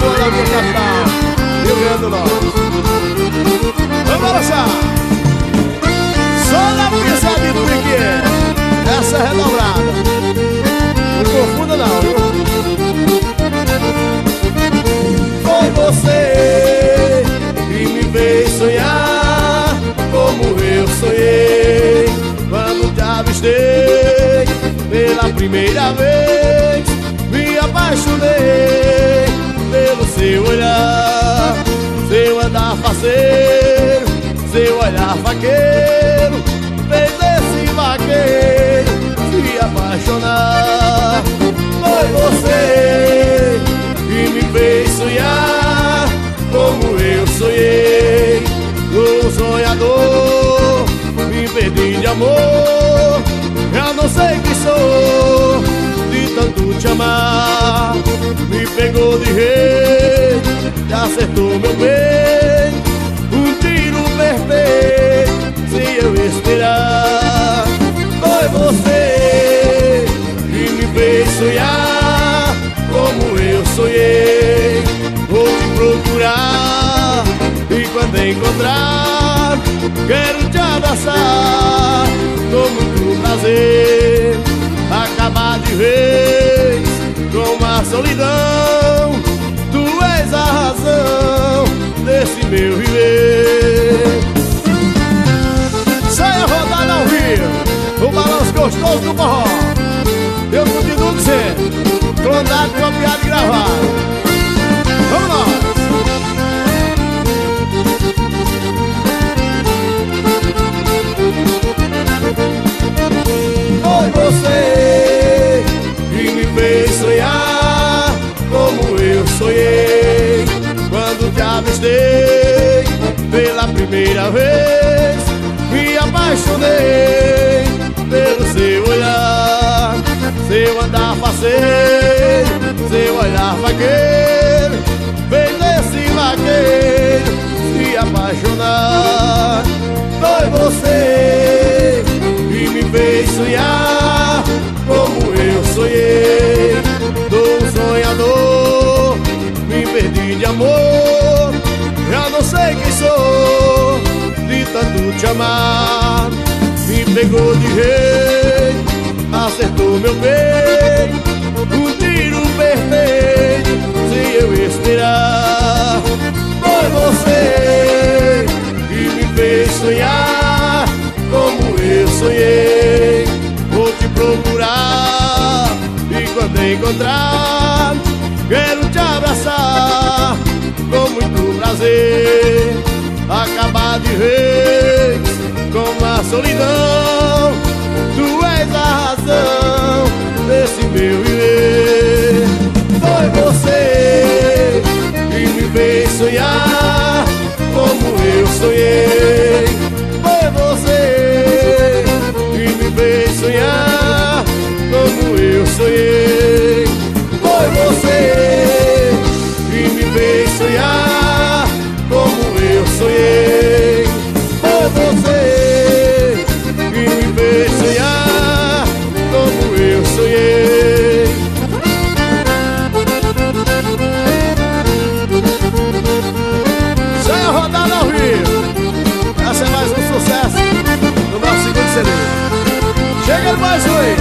rua da minha capital, Rio Grande do Norte. Vamos balançar! Só na pisadinha do Piquet, essa é redobrada. Não confunda não? Foi você que me fez sonhar como eu sonhei quando te avistei pela primeira vez. Me apaixonei seu olhar, seu andar faceiro, seu olhar vaqueiro, fez esse vaqueiro se apaixonar. Foi você que me fez sonhar como eu sonhei. Um sonhador, me perdi de amor. Já não sei quem sou, de tanto te amar. Meu peito. Um tiro perfeito, se eu esperar. Foi você que me fez sonhar como eu sonhei. Vou te procurar e quando encontrar, quero te abraçar com muito prazer. Acabar de vez com a solidão. Gostoso do forró. Eu continuo dizendo, clonado, copiado e gravado. Vamos lá! Foi você que me fez sonhar como eu sonhei quando te avistei pela primeira vez. Me apaixonei seu olhar vaqueiro, fez esse vaqueiro se apaixonar. Foi você que me fez sonhar como eu sonhei. Do sonhador, me perdi de amor. Já não sei quem sou, de tanto te amar. Me pegou de jeito, acertou meu peito. Sonhei. Vou te procurar e quando encontrar, quero te abraçar com muito prazer. Acabar de vez com a solidão. Tu és a razão desse meu viver. Foi você que me fez sonhar como eu sonhei. sonhar como eu sonhei. Foi você que me fez sonhar como eu sonhei. mais, oi!